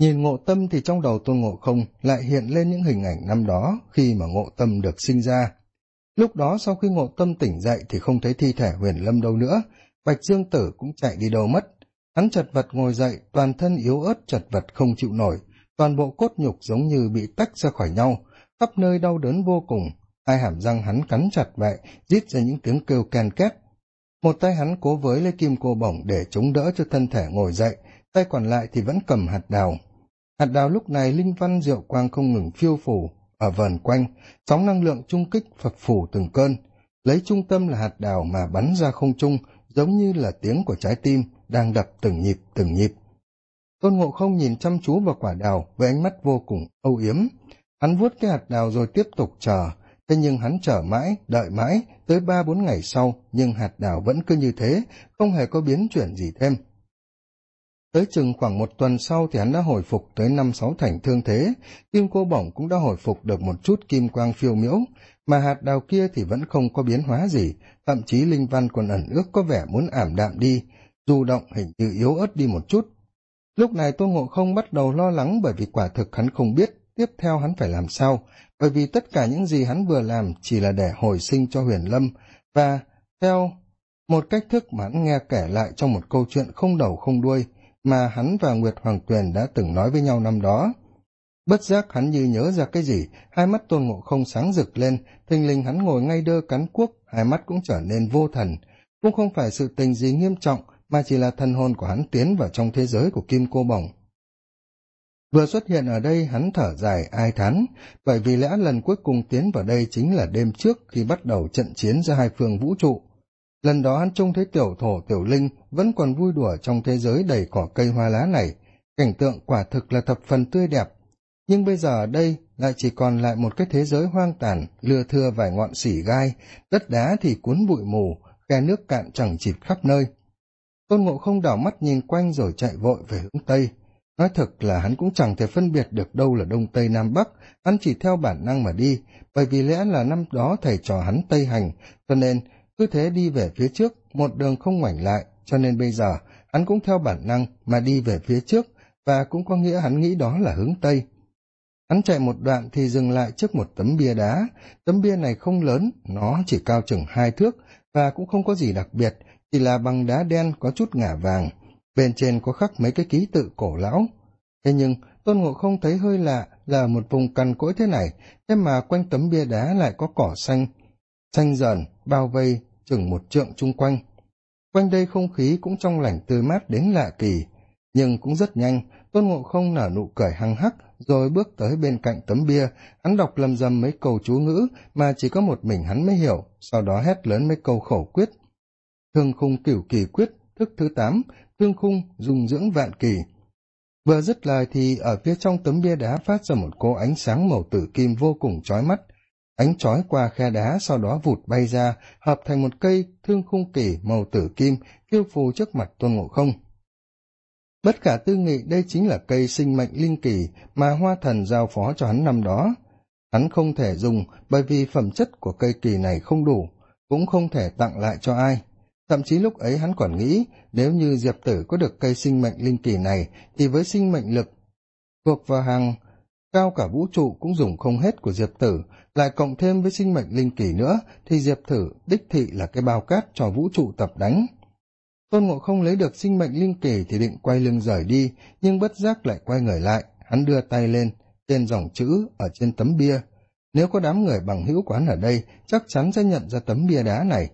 Nhìn ngộ tâm thì trong đầu tôn ngộ không lại hiện lên những hình ảnh năm đó khi mà ngộ tâm được sinh ra. Lúc đó sau khi ngộ tâm tỉnh dậy thì không thấy thi thể huyền lâm đâu nữa, Bạch Dương Tử cũng chạy đi đâu mất. Hắn chật vật ngồi dậy, toàn thân yếu ớt chật vật không chịu nổi, toàn bộ cốt nhục giống như bị tách ra khỏi nhau, khắp nơi đau đớn vô cùng, hai hàm răng hắn cắn chặt vậy, rít ra những tiếng kêu ken két. Một tay hắn cố với lấy kim cô bổng để chống đỡ cho thân thể ngồi dậy, tay còn lại thì vẫn cầm hạt đào. Hạt đào lúc này linh văn diệu quang không ngừng phiêu phủ, ở vần quanh, sóng năng lượng trung kích phập phủ từng cơn, lấy trung tâm là hạt đào mà bắn ra không trung, giống như là tiếng của trái tim đang đập từng nhịp từng nhịp. Tôn Ngộ Không nhìn chăm chú vào quả đào với ánh mắt vô cùng âu yếm. Hắn vuốt cái hạt đào rồi tiếp tục chờ, thế nhưng hắn chờ mãi, đợi mãi, tới ba bốn ngày sau, nhưng hạt đào vẫn cứ như thế, không hề có biến chuyển gì thêm. Tới chừng khoảng một tuần sau thì hắn đã hồi phục tới năm sáu thành thương thế, kim cô bổng cũng đã hồi phục được một chút kim quang phiêu miễu, mà hạt đào kia thì vẫn không có biến hóa gì, thậm chí linh văn còn ẩn ước có vẻ muốn ảm đạm đi, dù động hình như yếu ớt đi một chút. Lúc này Tôn Ngộ không bắt đầu lo lắng bởi vì quả thực hắn không biết tiếp theo hắn phải làm sao, bởi vì tất cả những gì hắn vừa làm chỉ là để hồi sinh cho huyền lâm, và theo một cách thức mà hắn nghe kể lại trong một câu chuyện không đầu không đuôi, mà hắn và Nguyệt Hoàng Tuyền đã từng nói với nhau năm đó. Bất giác hắn như nhớ ra cái gì, hai mắt tôn ngộ không sáng rực lên, thình lình hắn ngồi ngay đơ cắn cuốc, hai mắt cũng trở nên vô thần. Cũng không phải sự tình gì nghiêm trọng, mà chỉ là thần hồn của hắn tiến vào trong thế giới của kim cô bồng. Vừa xuất hiện ở đây hắn thở dài ai thán, bởi vì lẽ lần cuối cùng tiến vào đây chính là đêm trước khi bắt đầu trận chiến giữa hai phương vũ trụ. Lần đó hắn trông thấy tiểu thổ tiểu linh vẫn còn vui đùa trong thế giới đầy cỏ cây hoa lá này, cảnh tượng quả thực là thập phần tươi đẹp. Nhưng bây giờ ở đây lại chỉ còn lại một cái thế giới hoang tàn, lưa thưa vài ngọn xỉ gai, đất đá thì cuốn bụi mù, khe nước cạn chẳng chịt khắp nơi. Tôn ngộ không đảo mắt nhìn quanh rồi chạy vội về hướng Tây. Nói thật là hắn cũng chẳng thể phân biệt được đâu là Đông Tây Nam Bắc, hắn chỉ theo bản năng mà đi, bởi vì lẽ là năm đó thầy trò hắn Tây Hành, cho nên cứ thế đi về phía trước, một đường không ngoảnh lại, cho nên bây giờ hắn cũng theo bản năng mà đi về phía trước, và cũng có nghĩa hắn nghĩ đó là hướng Tây. Hắn chạy một đoạn thì dừng lại trước một tấm bia đá, tấm bia này không lớn, nó chỉ cao chừng hai thước, và cũng không có gì đặc biệt, chỉ là bằng đá đen có chút ngả vàng, bên trên có khắc mấy cái ký tự cổ lão. Thế nhưng, Tôn Ngộ không thấy hơi lạ là một vùng cằn cỗi thế này, thế mà quanh tấm bia đá lại có cỏ xanh, xanh dần, bao vây, chừng một trượng chung quanh. Quanh đây không khí cũng trong lành tươi mát đến lạ kỳ, nhưng cũng rất nhanh, Tôn Ngộ không nở nụ cười hăng hắc, rồi bước tới bên cạnh tấm bia, hắn đọc lầm rầm mấy câu chú ngữ mà chỉ có một mình hắn mới hiểu, sau đó hét lớn mấy câu khẩu quyết. Thương khung cửu kỳ quyết, thức thứ tám, thương khung dùng dưỡng vạn kỳ. Vừa dứt lời thì ở phía trong tấm bia đá phát ra một cô ánh sáng màu tử kim vô cùng chói mắt, ánh chói qua khe đá sau đó vụt bay ra, hợp thành một cây thương khung kỳ màu tử kim phiêu phù trước mặt tôn ngộ không. Bất khả tư nghị đây chính là cây sinh mệnh linh kỳ mà hoa thần giao phó cho hắn năm đó. Hắn không thể dùng bởi vì phẩm chất của cây kỳ này không đủ, cũng không thể tặng lại cho ai. Thậm chí lúc ấy hắn còn nghĩ nếu như Diệp Tử có được cây sinh mệnh linh kỳ này thì với sinh mệnh lực thuộc vào hàng cao cả vũ trụ cũng dùng không hết của Diệp Tử, lại cộng thêm với sinh mệnh linh kỳ nữa thì Diệp Tử đích thị là cái bao cát cho vũ trụ tập đánh. Tôn Ngộ không lấy được sinh mệnh linh kỳ thì định quay lưng rời đi, nhưng bất giác lại quay người lại, hắn đưa tay lên, tên dòng chữ ở trên tấm bia. Nếu có đám người bằng hữu quán ở đây, chắc chắn sẽ nhận ra tấm bia đá này.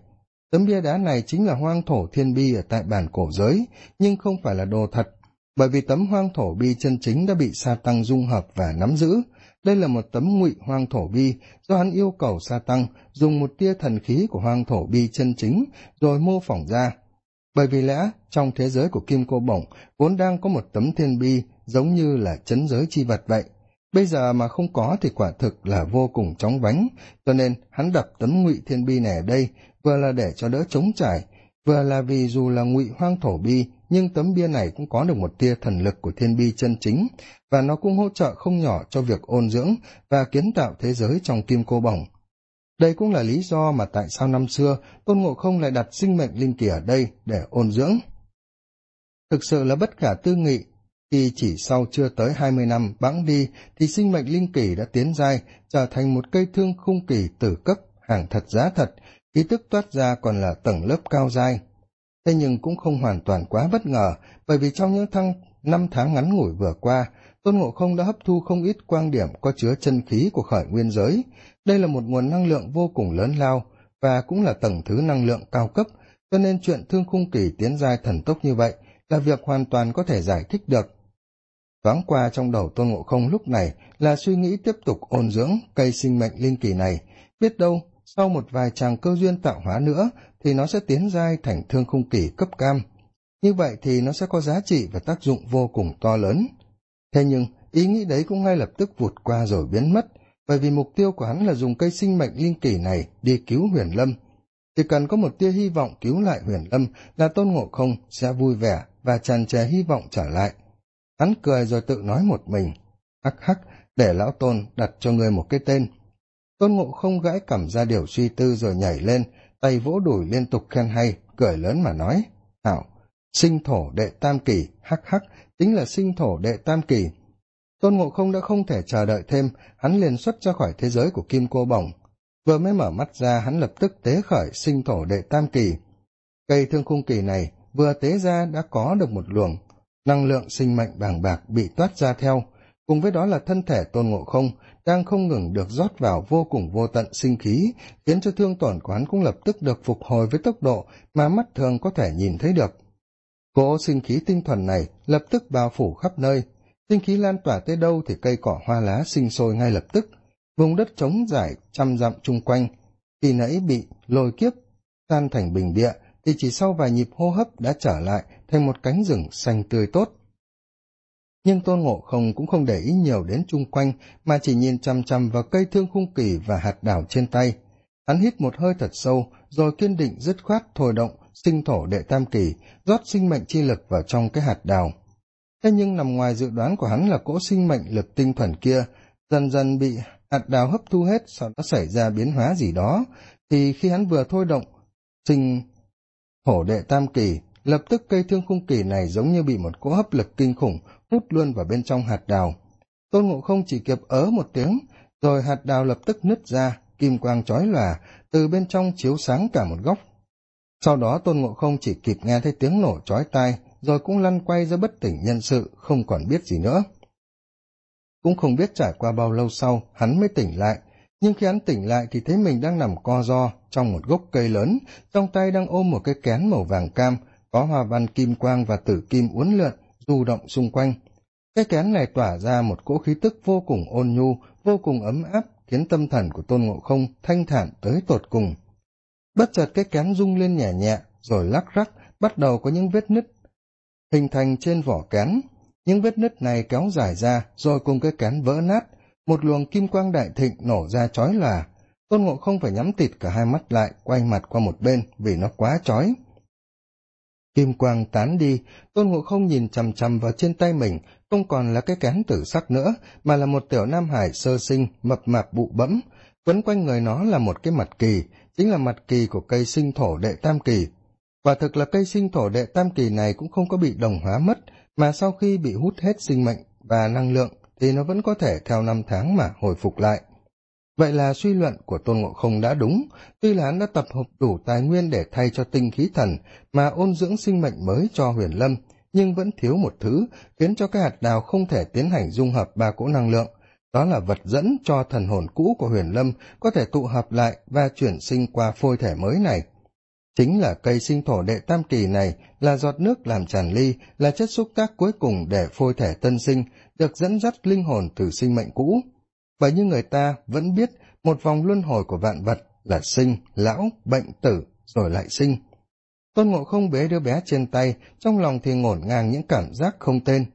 Tấm bia đá này chính là hoang thổ thiên bi ở tại bản cổ giới, nhưng không phải là đồ thật, bởi vì tấm hoang thổ bi chân chính đã bị sa tăng dung hợp và nắm giữ. Đây là một tấm ngụy hoang thổ bi do hắn yêu cầu sa tăng dùng một tia thần khí của hoang thổ bi chân chính rồi mô phỏng ra. Bởi vì lẽ, trong thế giới của kim cô bổng, vốn đang có một tấm thiên bi giống như là chấn giới chi vật vậy. Bây giờ mà không có thì quả thực là vô cùng chóng vánh. Cho nên, hắn đập tấm ngụy thiên bi này ở đây, vừa là để cho đỡ chống trải, vừa là vì dù là ngụy hoang thổ bi nhưng tấm bia này cũng có được một tia thần lực của thiên bi chân chính và nó cũng hỗ trợ không nhỏ cho việc ôn dưỡng và kiến tạo thế giới trong kim cô bổng đây cũng là lý do mà tại sao năm xưa Tôn Ngộ Không lại đặt sinh mệnh linh kỳ ở đây để ôn dưỡng. Thực sự là bất khả tư nghị, khi chỉ sau chưa tới hai mươi năm bẵng đi thì sinh mệnh linh kỳ đã tiến giai trở thành một cây thương khung kỳ tử cấp hàng thật giá thật ý tức toát ra còn là tầng lớp cao dai thế nhưng cũng không hoàn toàn quá bất ngờ, bởi vì trong những thăng năm tháng ngắn ngủi vừa qua, tôn ngộ không đã hấp thu không ít quang điểm có chứa chân khí của khởi nguyên giới. Đây là một nguồn năng lượng vô cùng lớn lao và cũng là tầng thứ năng lượng cao cấp, cho nên chuyện thương khung kỳ tiến giai thần tốc như vậy là việc hoàn toàn có thể giải thích được. Thoáng qua trong đầu tôn ngộ không lúc này là suy nghĩ tiếp tục ôn dưỡng cây sinh mệnh linh kỳ này, biết đâu sau một vài chàng cơ duyên tạo hóa nữa, thì nó sẽ tiến giai thành thương khung kỳ cấp cam. Như vậy thì nó sẽ có giá trị và tác dụng vô cùng to lớn. Thế nhưng, ý nghĩ đấy cũng ngay lập tức vụt qua rồi biến mất, bởi vì mục tiêu của hắn là dùng cây sinh mệnh linh kỳ này đi cứu huyền lâm. Chỉ cần có một tia hy vọng cứu lại huyền lâm là tôn ngộ không sẽ vui vẻ và tràn trề hy vọng trở lại. Hắn cười rồi tự nói một mình, hắc hắc, để lão tôn đặt cho ngươi một cái tên tôn ngộ không gãi cảm ra điều suy tư rồi nhảy lên, tay vỗ đùi liên tục khen hay, cười lớn mà nói, hảo, sinh thổ đệ tam kỳ, hắc hắc, chính là sinh thổ đệ tam kỳ. Tôn ngộ không đã không thể chờ đợi thêm, hắn liền xuất ra khỏi thế giới của kim cô bồng vừa mới mở mắt ra, hắn lập tức tế khởi sinh thổ đệ tam kỳ. Cây thương khung kỳ này vừa tế ra đã có được một luồng, năng lượng sinh mệnh bàng bạc bị toát ra theo. Cùng với đó là thân thể tôn ngộ không đang không ngừng được rót vào vô cùng vô tận sinh khí, khiến cho thương tổn quán cũng lập tức được phục hồi với tốc độ mà mắt thường có thể nhìn thấy được. Cỗ sinh khí tinh thuần này lập tức bao phủ khắp nơi. Sinh khí lan tỏa tới đâu thì cây cỏ hoa lá sinh sôi ngay lập tức. Vùng đất trống dài trăm dặm chung quanh. Khi nãy bị lôi kiếp, tan thành bình địa, thì chỉ sau vài nhịp hô hấp đã trở lại thành một cánh rừng xanh tươi tốt nhưng tôn ngộ không cũng không để ý nhiều đến chung quanh, mà chỉ nhìn chằm chằm vào cây thương khung kỳ và hạt đảo trên tay. Hắn hít một hơi thật sâu, rồi kiên định dứt khoát thôi động, sinh thổ đệ tam kỳ, rót sinh mệnh chi lực vào trong cái hạt đào thế nhưng nằm ngoài dự đoán của hắn là cỗ sinh mệnh lực tinh thuần kia, dần dần bị hạt đào hấp thu hết sau đó xảy ra biến hóa gì đó, thì khi hắn vừa thôi động, sinh thổ đệ tam kỳ, lập tức cây thương khung kỳ này giống như bị một cỗ hấp lực kinh khủng hút luôn vào bên trong hạt đào. Tôn ngộ không chỉ kịp ớ một tiếng, rồi hạt đào lập tức nứt ra, kim quang chói lòa, từ bên trong chiếu sáng cả một góc. Sau đó tôn ngộ không chỉ kịp nghe thấy tiếng nổ chói tai, rồi cũng lăn quay ra bất tỉnh nhân sự, không còn biết gì nữa. Cũng không biết trải qua bao lâu sau, hắn mới tỉnh lại. Nhưng khi hắn tỉnh lại thì thấy mình đang nằm co ro trong một gốc cây lớn, trong tay đang ôm một cái kén màu vàng cam, có hoa văn kim quang và tử kim uốn lượn du động xung quanh. Cái kén này tỏa ra một cỗ khí tức vô cùng ôn nhu, vô cùng ấm áp, khiến tâm thần của tôn ngộ không thanh thản tới tột cùng. Bất chợt cái kén rung lên nhẹ nhẹ, rồi lắc rắc, bắt đầu có những vết nứt. Hình thành trên vỏ kén, những vết nứt này kéo dài ra, rồi cùng cái kén vỡ nát. Một luồng kim quang đại thịnh nổ ra chói lòa. Tôn ngộ không phải nhắm tịt cả hai mắt lại, quay mặt qua một bên vì nó quá chói kim quang tán đi, tôn ngộ không nhìn chằm chằm vào trên tay mình, không còn là cái kén tử sắc nữa, mà là một tiểu nam hải sơ sinh, mập mạp bụ bẫm. Quấn quanh người nó là một cái mặt kỳ, chính là mặt kỳ của cây sinh thổ đệ tam kỳ. Quả thực là cây sinh thổ đệ tam kỳ này cũng không có bị đồng hóa mất, mà sau khi bị hút hết sinh mệnh và năng lượng thì nó vẫn có thể theo năm tháng mà hồi phục lại vậy là suy luận của tôn ngộ không đã đúng. Tuy là hắn đã tập hợp đủ tài nguyên để thay cho tinh khí thần mà ôn dưỡng sinh mệnh mới cho huyền lâm, nhưng vẫn thiếu một thứ khiến cho cái hạt đào không thể tiến hành dung hợp ba cỗ năng lượng. Đó là vật dẫn cho thần hồn cũ của huyền lâm có thể tụ hợp lại và chuyển sinh qua phôi thể mới này. Chính là cây sinh thổ đệ tam kỳ này là giọt nước làm tràn ly, là chất xúc tác cuối cùng để phôi thể tân sinh, được dẫn dắt linh hồn từ sinh mệnh cũ bởi như người ta vẫn biết, một vòng luân hồi của vạn vật là sinh, lão, bệnh, tử, rồi lại sinh. Tôn ngộ không bế đứa bé trên tay, trong lòng thì ngổn ngang những cảm giác không tên.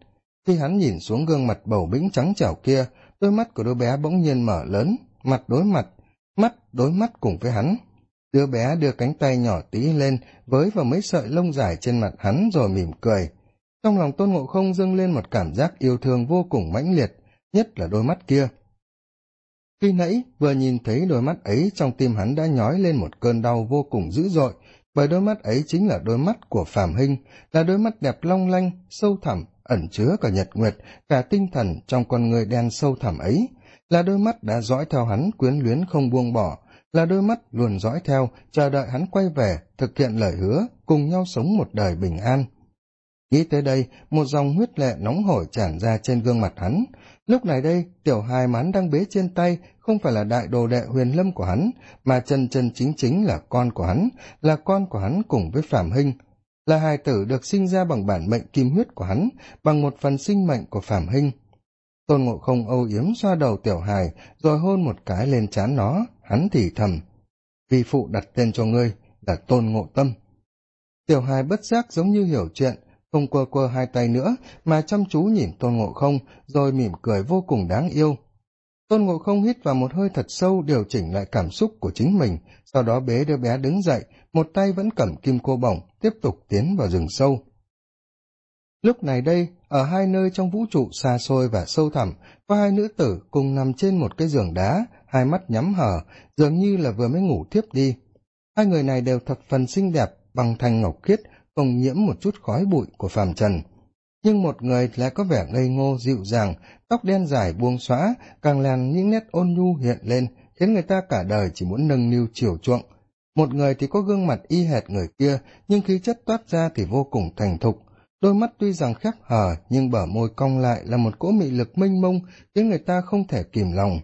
Khi hắn nhìn xuống gương mặt bầu bĩnh trắng trẻo kia, đôi mắt của đứa bé bỗng nhiên mở lớn, mặt đối mặt, mắt đối mắt cùng với hắn. Đứa bé đưa cánh tay nhỏ tí lên, với vào mấy sợi lông dài trên mặt hắn rồi mỉm cười. Trong lòng tôn ngộ không dâng lên một cảm giác yêu thương vô cùng mãnh liệt, nhất là đôi mắt kia khi nãy vừa nhìn thấy đôi mắt ấy trong tim hắn đã nhói lên một cơn đau vô cùng dữ dội bởi đôi mắt ấy chính là đôi mắt của phàm hinh là đôi mắt đẹp long lanh sâu thẳm ẩn chứa cả nhật nguyệt, cả tinh thần trong con người đen sâu thẳm ấy, là đôi mắt đã dõi theo hắn quyến luyến không buông bỏ, là đôi mắt luôn dõi theo, chờ đợi hắn quay về, thực hiện lời hứa, cùng nhau sống một đời bình an. Nghĩ tới đây, một dòng huyết lệ nóng hổi tràn ra trên gương mặt hắn. Lúc này đây, tiểu hài Mán đang bế trên tay không phải là đại đồ đệ huyền lâm của hắn, mà chân chân chính chính là con của hắn, là con của hắn cùng với Phạm Hinh. Là hài tử được sinh ra bằng bản mệnh kim huyết của hắn, bằng một phần sinh mệnh của Phạm Hinh. Tôn Ngộ Không âu yếm xoa đầu tiểu hài, rồi hôn một cái lên trán nó, hắn thì thầm. Vì phụ đặt tên cho ngươi là Tôn Ngộ Tâm. Tiểu hài bất giác giống như hiểu chuyện, không quơ quơ hai tay nữa, mà chăm chú nhìn Tôn Ngộ Không, rồi mỉm cười vô cùng đáng yêu. Tôn Ngộ Không hít vào một hơi thật sâu điều chỉnh lại cảm xúc của chính mình, sau đó bế đứa bé đứng dậy, một tay vẫn cầm kim cô bổng, tiếp tục tiến vào rừng sâu. Lúc này đây, ở hai nơi trong vũ trụ xa xôi và sâu thẳm, có hai nữ tử cùng nằm trên một cái giường đá, hai mắt nhắm hở, dường như là vừa mới ngủ thiếp đi. Hai người này đều thập phần xinh đẹp, bằng thanh ngọc khiết, không nhiễm một chút khói bụi của phàm trần. Nhưng một người lại có vẻ ngây ngô dịu dàng, tóc đen dài buông xõa, càng làm những nét ôn nhu hiện lên, khiến người ta cả đời chỉ muốn nâng niu chiều chuộng. Một người thì có gương mặt y hệt người kia, nhưng khí chất toát ra thì vô cùng thành thục, đôi mắt tuy rằng khép hờ nhưng bờ môi cong lại là một cỗ mị lực mênh mông khiến người ta không thể kìm lòng.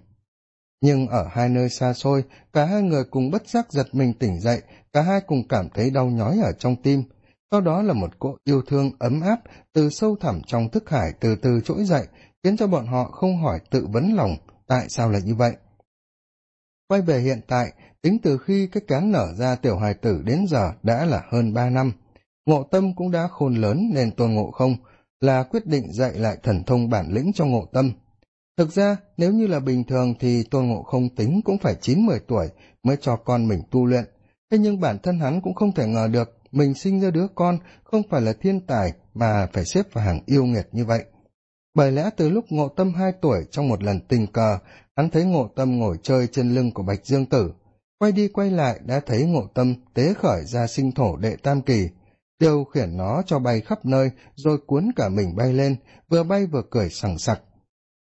Nhưng ở hai nơi xa xôi cả hai người cùng bất giác giật mình tỉnh dậy cả hai cùng cảm thấy đau nhói ở trong tim sau đó là một cỗ yêu thương ấm áp từ sâu thẳm trong thức hải từ từ trỗi dậy, khiến cho bọn họ không hỏi tự vấn lòng tại sao lại như vậy. Quay về hiện tại, tính từ khi cái cán nở ra tiểu hài tử đến giờ đã là hơn ba năm, ngộ tâm cũng đã khôn lớn nên tôn ngộ không là quyết định dạy lại thần thông bản lĩnh cho ngộ tâm. Thực ra, nếu như là bình thường thì tôn ngộ không tính cũng phải chín mười tuổi mới cho con mình tu luyện, thế nhưng bản thân hắn cũng không thể ngờ được mình sinh ra đứa con không phải là thiên tài mà phải xếp vào hàng yêu nghiệt như vậy. Bởi lẽ từ lúc ngộ tâm hai tuổi trong một lần tình cờ, hắn thấy ngộ tâm ngồi chơi trên lưng của bạch dương tử. Quay đi quay lại đã thấy ngộ tâm tế khởi ra sinh thổ đệ tam kỳ. Điều khiển nó cho bay khắp nơi rồi cuốn cả mình bay lên, vừa bay vừa cười sằng sặc.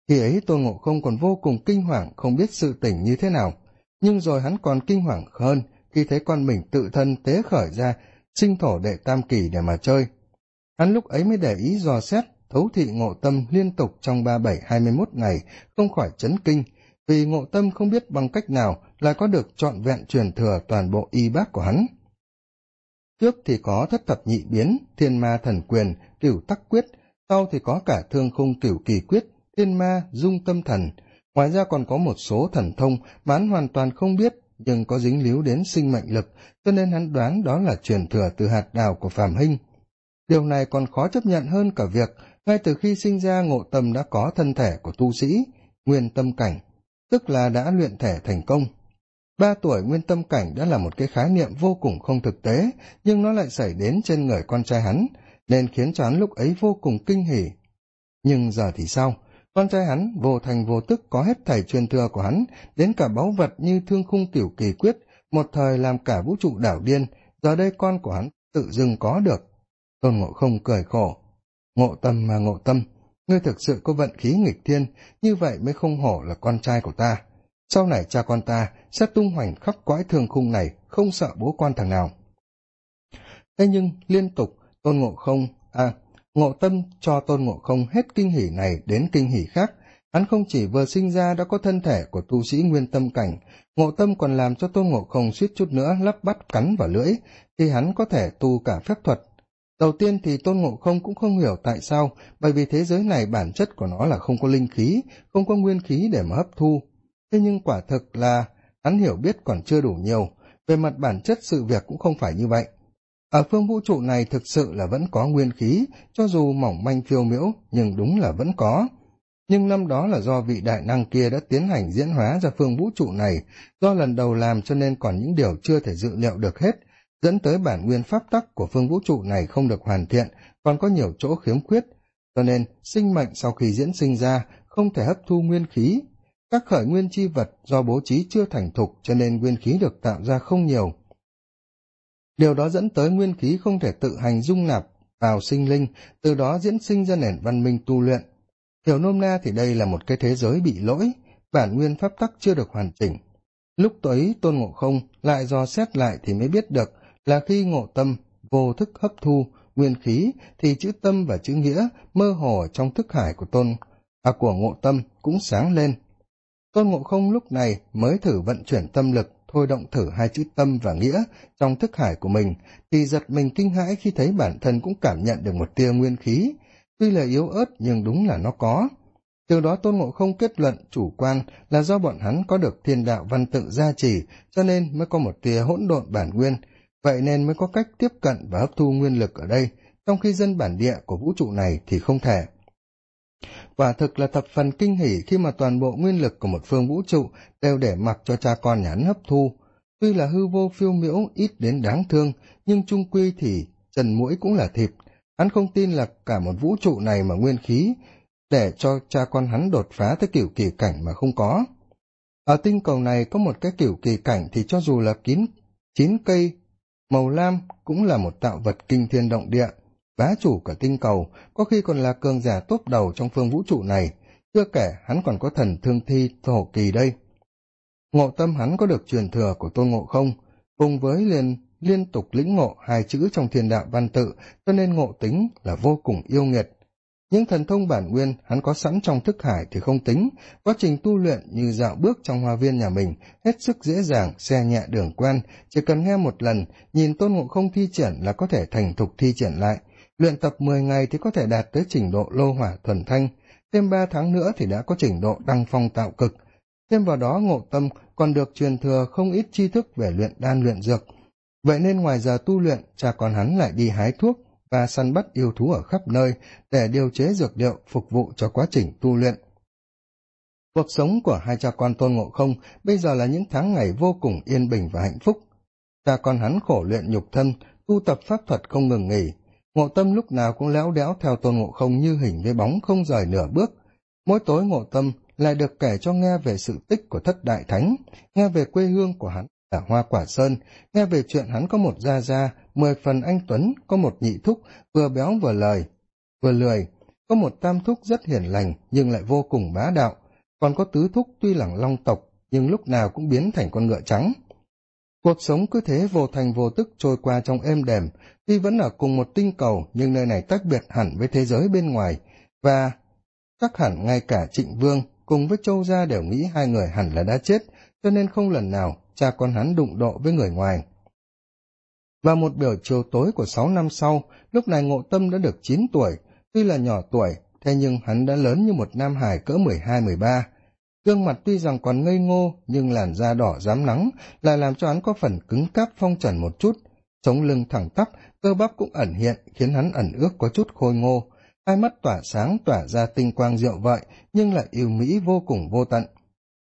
Khi ấy tôn ngộ không còn vô cùng kinh hoàng, không biết sự tỉnh như thế nào. Nhưng rồi hắn còn kinh hoàng hơn khi thấy con mình tự thân tế khởi ra sinh thổ đệ tam kỳ để mà chơi. Hắn lúc ấy mới để ý dò xét, thấu thị ngộ tâm liên tục trong ba bảy hai mươi mốt ngày, không khỏi chấn kinh, vì ngộ tâm không biết bằng cách nào là có được trọn vẹn truyền thừa toàn bộ y bác của hắn. Trước thì có thất thập nhị biến, thiên ma thần quyền, cửu tắc quyết, sau thì có cả thương khung cửu kỳ quyết, thiên ma, dung tâm thần. Ngoài ra còn có một số thần thông mà hắn hoàn toàn không biết nhưng có dính líu đến sinh mệnh lực, cho nên hắn đoán đó là truyền thừa từ hạt đào của Phạm hinh. Điều này còn khó chấp nhận hơn cả việc, ngay từ khi sinh ra ngộ tâm đã có thân thể của tu sĩ, nguyên tâm cảnh, tức là đã luyện thể thành công. Ba tuổi nguyên tâm cảnh đã là một cái khái niệm vô cùng không thực tế, nhưng nó lại xảy đến trên người con trai hắn, nên khiến cho hắn lúc ấy vô cùng kinh hỉ. Nhưng giờ thì sao? Con trai hắn vô thành vô tức có hết thảy truyền thừa của hắn, đến cả báu vật như thương khung tiểu kỳ quyết, một thời làm cả vũ trụ đảo điên, giờ đây con của hắn tự dưng có được. Tôn ngộ không cười khổ. Ngộ tâm mà ngộ tâm, ngươi thực sự có vận khí nghịch thiên, như vậy mới không hổ là con trai của ta. Sau này cha con ta sẽ tung hoành khắp cõi thương khung này, không sợ bố con thằng nào. Thế nhưng liên tục, tôn ngộ không à ngộ tâm cho tôn ngộ không hết kinh hỉ này đến kinh hỉ khác. Hắn không chỉ vừa sinh ra đã có thân thể của tu sĩ nguyên tâm cảnh, ngộ tâm còn làm cho tôn ngộ không suýt chút nữa lắp bắt cắn vào lưỡi thì hắn có thể tu cả phép thuật. Đầu tiên thì tôn ngộ không cũng không hiểu tại sao, bởi vì thế giới này bản chất của nó là không có linh khí, không có nguyên khí để mà hấp thu. Thế nhưng quả thực là hắn hiểu biết còn chưa đủ nhiều. Về mặt bản chất sự việc cũng không phải như vậy ở phương vũ trụ này thực sự là vẫn có nguyên khí, cho dù mỏng manh phiêu miễu, nhưng đúng là vẫn có. Nhưng năm đó là do vị đại năng kia đã tiến hành diễn hóa ra phương vũ trụ này, do lần đầu làm cho nên còn những điều chưa thể dự liệu được hết, dẫn tới bản nguyên pháp tắc của phương vũ trụ này không được hoàn thiện, còn có nhiều chỗ khiếm khuyết. Cho nên, sinh mệnh sau khi diễn sinh ra không thể hấp thu nguyên khí. Các khởi nguyên chi vật do bố trí chưa thành thục cho nên nguyên khí được tạo ra không nhiều điều đó dẫn tới nguyên khí không thể tự hành dung nạp vào sinh linh, từ đó diễn sinh ra nền văn minh tu luyện. Hiểu nôm na thì đây là một cái thế giới bị lỗi, bản nguyên pháp tắc chưa được hoàn chỉnh. Lúc ấy tôn ngộ không lại do xét lại thì mới biết được là khi ngộ tâm, vô thức hấp thu, nguyên khí, thì chữ tâm và chữ nghĩa mơ hồ trong thức hải của tôn à của ngộ tâm cũng sáng lên. Tôn ngộ không lúc này mới thử vận chuyển tâm lực thôi động thử hai chữ tâm và nghĩa trong thức hải của mình, thì giật mình kinh hãi khi thấy bản thân cũng cảm nhận được một tia nguyên khí. Tuy là yếu ớt, nhưng đúng là nó có. Từ đó tôn ngộ không kết luận chủ quan là do bọn hắn có được thiên đạo văn tự gia trì, cho nên mới có một tia hỗn độn bản nguyên. Vậy nên mới có cách tiếp cận và hấp thu nguyên lực ở đây. Trong khi dân bản địa của vũ trụ này thì không thể quả thực là thập phần kinh hỉ khi mà toàn bộ nguyên lực của một phương vũ trụ đều để mặc cho cha con nhà hắn hấp thu. Tuy là hư vô phiêu miễu, ít đến đáng thương, nhưng trung quy thì trần mũi cũng là thịt. Hắn không tin là cả một vũ trụ này mà nguyên khí để cho cha con hắn đột phá tới kiểu kỳ cảnh mà không có. Ở tinh cầu này có một cái kiểu kỳ cảnh thì cho dù là kín, chín cây màu lam cũng là một tạo vật kinh thiên động địa bá chủ cả tinh cầu, có khi còn là cường giả tốt đầu trong phương vũ trụ này. Chưa kể, hắn còn có thần thương thi thổ kỳ đây. Ngộ tâm hắn có được truyền thừa của tôn ngộ không? Cùng với liền liên tục lĩnh ngộ hai chữ trong thiên đạo văn tự, cho nên ngộ tính là vô cùng yêu nghiệt. Những thần thông bản nguyên hắn có sẵn trong thức hải thì không tính. Quá trình tu luyện như dạo bước trong hoa viên nhà mình, hết sức dễ dàng, xe nhẹ đường quen. Chỉ cần nghe một lần, nhìn tôn ngộ không thi triển là có thể thành thục thi triển lại luyện tập mười ngày thì có thể đạt tới trình độ lô hỏa thuần thanh, thêm ba tháng nữa thì đã có trình độ đăng phong tạo cực. Thêm vào đó, ngộ tâm còn được truyền thừa không ít tri thức về luyện đan luyện dược. Vậy nên ngoài giờ tu luyện, cha con hắn lại đi hái thuốc và săn bắt yêu thú ở khắp nơi để điều chế dược liệu phục vụ cho quá trình tu luyện. Cuộc sống của hai cha con tôn ngộ không bây giờ là những tháng ngày vô cùng yên bình và hạnh phúc. Cha con hắn khổ luyện nhục thân, tu tập pháp thuật không ngừng nghỉ ngộ tâm lúc nào cũng léo đéo theo tôn ngộ không như hình với bóng không rời nửa bước. Mỗi tối ngộ tâm lại được kể cho nghe về sự tích của thất đại thánh, nghe về quê hương của hắn là hoa quả sơn, nghe về chuyện hắn có một gia gia, mười phần anh tuấn, có một nhị thúc, vừa béo vừa lời, vừa lười, có một tam thúc rất hiền lành nhưng lại vô cùng bá đạo. Còn có tứ thúc tuy là long tộc, nhưng lúc nào cũng biến thành con ngựa trắng cuộc sống cứ thế vô thành vô tức trôi qua trong êm đềm, tuy vẫn ở cùng một tinh cầu, nhưng nơi này tách biệt hẳn với thế giới bên ngoài. Và chắc hẳn ngay cả trịnh vương cùng với châu gia đều nghĩ hai người hẳn là đã chết, cho nên không lần nào cha con hắn đụng độ với người ngoài. Và một buổi chiều tối của sáu năm sau, lúc này ngộ tâm đã được chín tuổi, tuy là nhỏ tuổi, thế nhưng hắn đã lớn như một nam hải cỡ mười hai, mười ba gương mặt tuy rằng còn ngây ngô, nhưng làn da đỏ rám nắng lại làm cho hắn có phần cứng cáp phong trần một chút. Sống lưng thẳng tắp, cơ bắp cũng ẩn hiện, khiến hắn ẩn ước có chút khôi ngô. Hai mắt tỏa sáng, tỏa ra tinh quang rượu vợi, nhưng lại yêu mỹ vô cùng vô tận.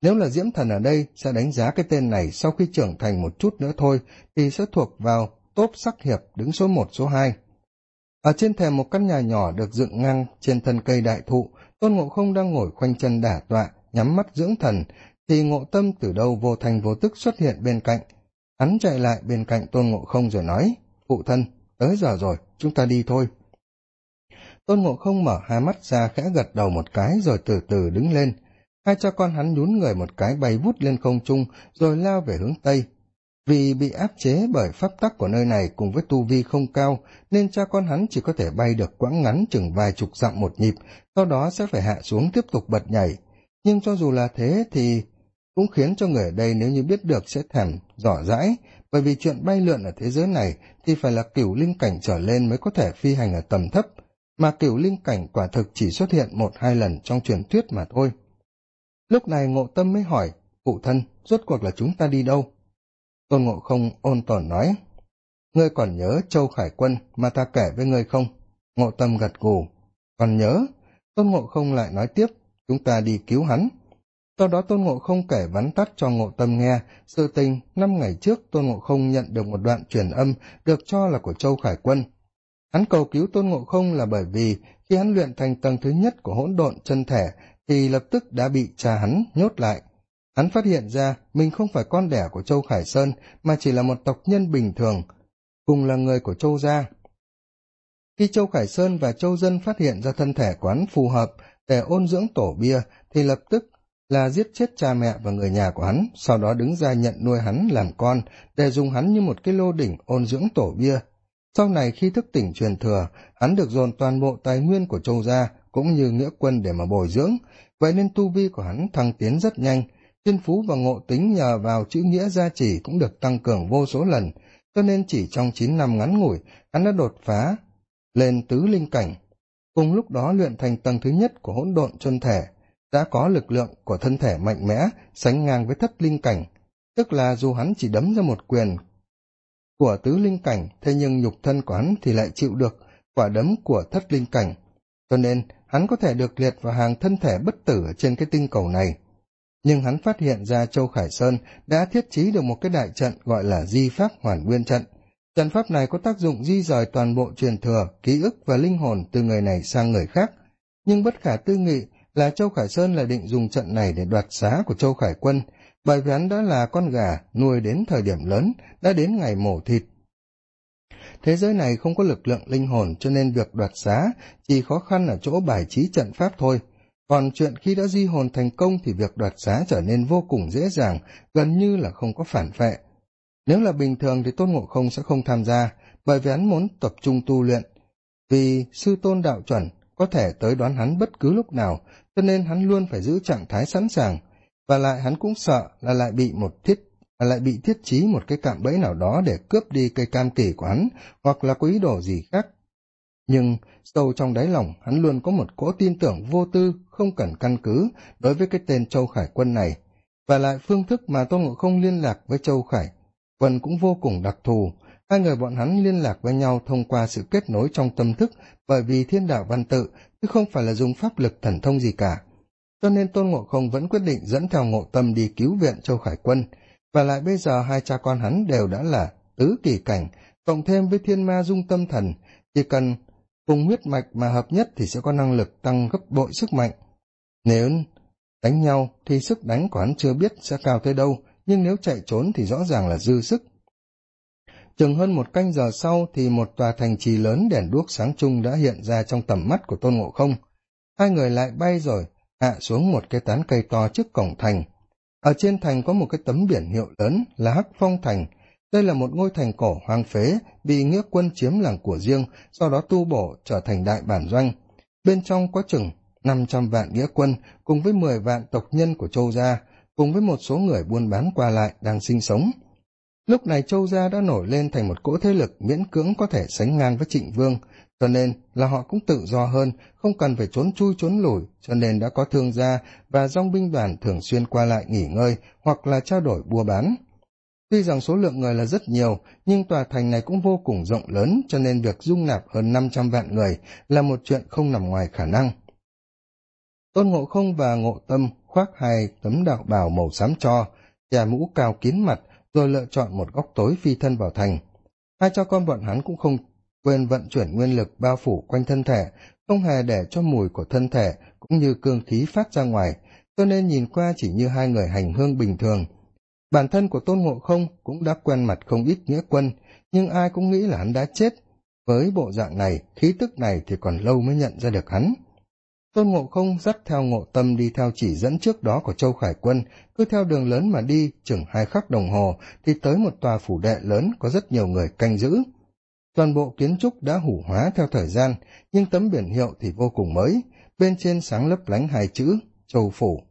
Nếu là diễm thần ở đây, sẽ đánh giá cái tên này sau khi trưởng thành một chút nữa thôi, thì sẽ thuộc vào tốp sắc hiệp, đứng số một, số hai. Ở trên thềm một căn nhà nhỏ được dựng ngang trên thân cây đại thụ, tôn ngộ không đang ngồi khoanh chân đả tọa nhắm mắt dưỡng thần, thì ngộ tâm từ đâu vô thành vô tức xuất hiện bên cạnh? Hắn chạy lại bên cạnh tôn ngộ không rồi nói, phụ thân, tới giờ rồi, chúng ta đi thôi. Tôn ngộ không mở hai mắt ra khẽ gật đầu một cái rồi từ từ đứng lên. Hai cha con hắn nhún người một cái bay vút lên không trung rồi lao về hướng tây. Vì bị áp chế bởi pháp tắc của nơi này cùng với tu vi không cao, nên cha con hắn chỉ có thể bay được quãng ngắn chừng vài chục dặm một nhịp, sau đó sẽ phải hạ xuống tiếp tục bật nhảy nhưng cho dù là thế thì cũng khiến cho người ở đây nếu như biết được sẽ thèm rõ rãi bởi vì chuyện bay lượn ở thế giới này thì phải là cửu linh cảnh trở lên mới có thể phi hành ở tầm thấp, mà cửu linh cảnh quả thực chỉ xuất hiện một hai lần trong truyền thuyết mà thôi. Lúc này ngộ tâm mới hỏi, phụ thân, rốt cuộc là chúng ta đi đâu? Tôn ngộ không ôn tồn nói, ngươi còn nhớ châu khải quân mà ta kể với ngươi không? Ngộ tâm gật gù, còn nhớ? Tôn ngộ không lại nói tiếp chúng ta đi cứu hắn. Sau đó tôn ngộ không kể vắn tắt cho ngộ tâm nghe sự tình năm ngày trước tôn ngộ không nhận được một đoạn truyền âm được cho là của châu khải quân. Hắn cầu cứu tôn ngộ không là bởi vì khi hắn luyện thành tầng thứ nhất của hỗn độn chân thể thì lập tức đã bị cha hắn nhốt lại. Hắn phát hiện ra mình không phải con đẻ của châu khải sơn mà chỉ là một tộc nhân bình thường, cùng là người của châu gia. Khi châu khải sơn và châu dân phát hiện ra thân thể quán phù hợp để ôn dưỡng tổ bia thì lập tức là giết chết cha mẹ và người nhà của hắn, sau đó đứng ra nhận nuôi hắn làm con, để dùng hắn như một cái lô đỉnh ôn dưỡng tổ bia. Sau này khi thức tỉnh truyền thừa, hắn được dồn toàn bộ tài nguyên của châu gia cũng như nghĩa quân để mà bồi dưỡng. Vậy nên tu vi của hắn thăng tiến rất nhanh. Thiên phú và ngộ tính nhờ vào chữ nghĩa gia trì cũng được tăng cường vô số lần. Cho nên chỉ trong chín năm ngắn ngủi, hắn đã đột phá lên tứ linh cảnh cùng lúc đó luyện thành tầng thứ nhất của hỗn độn chân thể, đã có lực lượng của thân thể mạnh mẽ, sánh ngang với thất linh cảnh. Tức là dù hắn chỉ đấm ra một quyền của tứ linh cảnh, thế nhưng nhục thân của hắn thì lại chịu được quả đấm của thất linh cảnh. Cho nên, hắn có thể được liệt vào hàng thân thể bất tử trên cái tinh cầu này. Nhưng hắn phát hiện ra châu khải sơn đã thiết trí được một cái đại trận gọi là di pháp hoàn nguyên trận trận pháp này có tác dụng di rời toàn bộ truyền thừa, ký ức và linh hồn từ người này sang người khác. Nhưng bất khả tư nghị là châu khải sơn lại định dùng trận này để đoạt xá của châu khải quân. Bởi vì hắn đã là con gà, nuôi đến thời điểm lớn, đã đến ngày mổ thịt. Thế giới này không có lực lượng linh hồn cho nên việc đoạt xá chỉ khó khăn ở chỗ bài trí trận pháp thôi. Còn chuyện khi đã di hồn thành công thì việc đoạt xá trở nên vô cùng dễ dàng, gần như là không có phản vệ nếu là bình thường thì tôn ngộ không sẽ không tham gia, bởi vì hắn muốn tập trung tu luyện. Vì sư tôn đạo chuẩn có thể tới đoán hắn bất cứ lúc nào, cho nên hắn luôn phải giữ trạng thái sẵn sàng. Và lại hắn cũng sợ là lại bị một thiết, là lại bị thiết trí một cái cạm bẫy nào đó để cướp đi cây cam kỳ của hắn, hoặc là có ý đồ gì khác. Nhưng sâu trong đáy lòng, hắn luôn có một cỗ tin tưởng vô tư, không cần căn cứ đối với cái tên châu khải quân này. Và lại phương thức mà tôn ngộ không liên lạc với châu khải quân cũng vô cùng đặc thù. Hai người bọn hắn liên lạc với nhau thông qua sự kết nối trong tâm thức bởi vì thiên đạo văn tự, chứ không phải là dùng pháp lực thần thông gì cả. Cho nên tôn ngộ không vẫn quyết định dẫn theo ngộ tâm đi cứu viện châu khải quân. Và lại bây giờ hai cha con hắn đều đã là tứ kỳ cảnh, cộng thêm với thiên ma dung tâm thần. Chỉ cần cùng huyết mạch mà hợp nhất thì sẽ có năng lực tăng gấp bội sức mạnh. Nếu đánh nhau thì sức đánh của hắn chưa biết sẽ cao tới đâu nhưng nếu chạy trốn thì rõ ràng là dư sức. Chừng hơn một canh giờ sau thì một tòa thành trì lớn đèn đuốc sáng chung đã hiện ra trong tầm mắt của tôn ngộ không. Hai người lại bay rồi, hạ xuống một cái tán cây to trước cổng thành. Ở trên thành có một cái tấm biển hiệu lớn là hắc phong thành. Đây là một ngôi thành cổ hoang phế, bị nghĩa quân chiếm làng của riêng, sau đó tu bổ trở thành đại bản doanh. Bên trong có chừng năm trăm vạn nghĩa quân cùng với mười vạn tộc nhân của châu gia cùng với một số người buôn bán qua lại đang sinh sống. Lúc này châu gia đã nổi lên thành một cỗ thế lực miễn cưỡng có thể sánh ngang với trịnh vương, cho nên là họ cũng tự do hơn, không cần phải trốn chui trốn lủi, cho nên đã có thương gia và dòng binh đoàn thường xuyên qua lại nghỉ ngơi hoặc là trao đổi buôn bán. Tuy rằng số lượng người là rất nhiều, nhưng tòa thành này cũng vô cùng rộng lớn, cho nên việc dung nạp hơn năm trăm vạn người là một chuyện không nằm ngoài khả năng. Tôn ngộ không và ngộ tâm khoác hai tấm đạo bào màu xám cho, che mũ cao kín mặt, rồi lựa chọn một góc tối phi thân vào thành. Hai cha con bọn hắn cũng không quên vận chuyển nguyên lực bao phủ quanh thân thể, không hề để cho mùi của thân thể cũng như cương khí phát ra ngoài. Cho nên nhìn qua chỉ như hai người hành hương bình thường. Bản thân của tôn ngộ không cũng đã quen mặt không ít nghĩa quân, nhưng ai cũng nghĩ là hắn đã chết. Với bộ dạng này, khí tức này thì còn lâu mới nhận ra được hắn tôn ngộ không dắt theo ngộ tâm đi theo chỉ dẫn trước đó của châu khải quân. Cứ theo đường lớn mà đi, chừng hai khắc đồng hồ, thì tới một tòa phủ đệ lớn có rất nhiều người canh giữ. Toàn bộ kiến trúc đã hủ hóa theo thời gian, nhưng tấm biển hiệu thì vô cùng mới. Bên trên sáng lấp lánh hai chữ, châu phủ.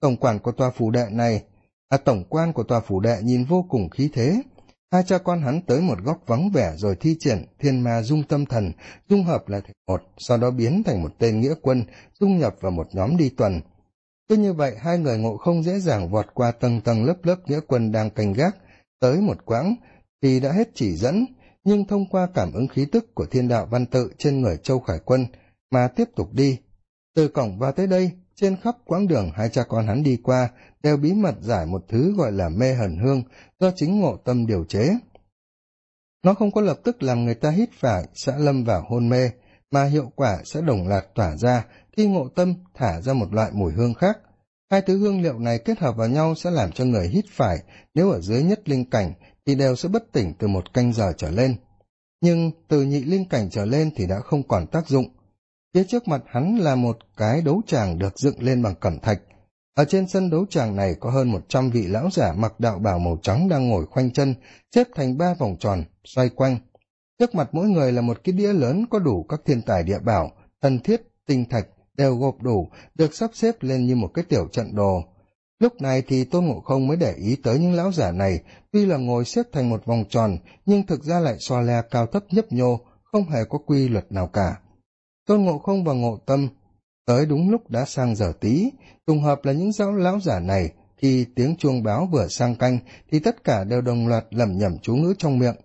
Tổng quản của tòa phủ đệ này à tổng quan của tòa phủ đệ nhìn vô cùng khí thế hai cha con hắn tới một góc vắng vẻ rồi thi triển thiên ma dung tâm thần, dung hợp lại thành một, sau đó biến thành một tên nghĩa quân, dung nhập vào một nhóm đi tuần. Cứ như vậy, hai người ngộ không dễ dàng vọt qua tầng tầng lớp lớp nghĩa quân đang canh gác, tới một quãng thì đã hết chỉ dẫn, nhưng thông qua cảm ứng khí tức của thiên đạo văn tự trên người châu khải quân mà tiếp tục đi. Từ cổng vào tới đây, trên khắp quãng đường hai cha con hắn đi qua đều bí mật giải một thứ gọi là mê hần hương do chính ngộ tâm điều chế nó không có lập tức làm người ta hít phải, sẽ lâm vào hôn mê, mà hiệu quả sẽ đồng loạt tỏa ra khi ngộ tâm thả ra một loại mùi hương khác hai thứ hương liệu này kết hợp vào nhau sẽ làm cho người hít phải, nếu ở dưới nhất linh cảnh thì đều sẽ bất tỉnh từ một canh giờ trở lên nhưng từ nhị linh cảnh trở lên thì đã không còn tác dụng. Phía trước mặt hắn là một cái đấu tràng được dựng lên bằng cẩm thạch. Ở trên sân đấu tràng này có hơn một trăm vị lão giả mặc đạo bào màu trắng đang ngồi khoanh chân, xếp thành ba vòng tròn, xoay quanh. Trước mặt mỗi người là một cái đĩa lớn có đủ các thiên tài địa bảo, thần thiết, tinh thạch, đều gộp đủ, được sắp xếp lên như một cái tiểu trận đồ. Lúc này thì Tôn Ngộ Không mới để ý tới những lão giả này, tuy là ngồi xếp thành một vòng tròn, nhưng thực ra lại so le cao thấp nhấp nhô, không hề có quy luật nào cả. Tôn Ngộ Không và Ngộ Tâm tới đúng lúc đã sang giờ tí, trùng hợp là những giáo lão giả này, khi tiếng chuông báo vừa sang canh thì tất cả đều đồng loạt lẩm nhẩm chú ngữ trong miệng.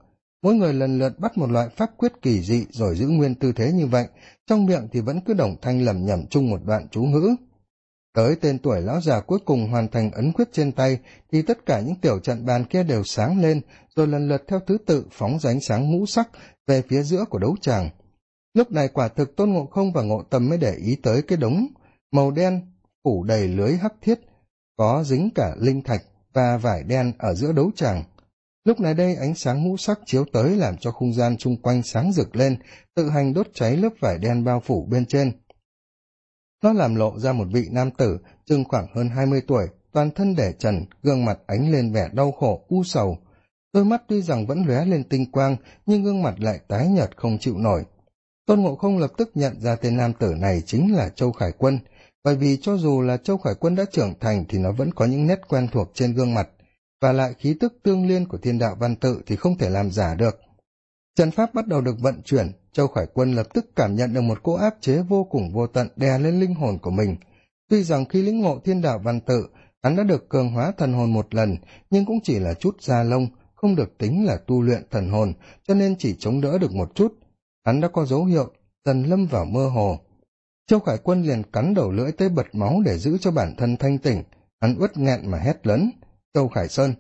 Mỗi người lần lượt bắt một loại pháp quyết kỳ dị rồi giữ nguyên tư thế như vậy, trong miệng thì vẫn cứ đồng thanh lẩm nhẩm chung một đoạn chú ngữ. Tới tên tuổi lão già cuối cùng hoàn thành ấn quyết trên tay, thì tất cả những tiểu trận bàn kia đều sáng lên, rồi lần lượt theo thứ tự phóng ránh sáng ngũ sắc về phía giữa của đấu tràng. Lúc này quả thực Tôn Ngộ Không và Ngộ Tâm mới để ý tới cái đống màu đen, phủ đầy lưới hắc thiết, có dính cả linh thạch và vải đen ở giữa đấu tràng. Lúc này đây ánh sáng ngũ sắc chiếu tới làm cho không gian chung quanh sáng rực lên, tự hành đốt cháy lớp vải đen bao phủ bên trên nó làm lộ ra một vị nam tử, chừng khoảng hơn hai mươi tuổi, toàn thân để trần, gương mặt ánh lên vẻ đau khổ, u sầu. Đôi mắt tuy rằng vẫn lóe lên tinh quang, nhưng gương mặt lại tái nhợt không chịu nổi. Tôn Ngộ Không lập tức nhận ra tên nam tử này chính là Châu Khải Quân, bởi vì cho dù là Châu Khải Quân đã trưởng thành thì nó vẫn có những nét quen thuộc trên gương mặt, và lại khí tức tương liên của thiên đạo văn tự thì không thể làm giả được. Trần pháp bắt đầu được vận chuyển, Châu Khải Quân lập tức cảm nhận được một cỗ áp chế vô cùng vô tận đè lên linh hồn của mình. Tuy rằng khi lĩnh ngộ thiên đạo văn tự, hắn đã được cường hóa thần hồn một lần, nhưng cũng chỉ là chút da lông, không được tính là tu luyện thần hồn, cho nên chỉ chống đỡ được một chút. Hắn đã có dấu hiệu, dần lâm vào mơ hồ. Châu Khải Quân liền cắn đầu lưỡi tới bật máu để giữ cho bản thân thanh tỉnh, hắn uất nghẹn mà hét lớn. Châu Khải Sơn,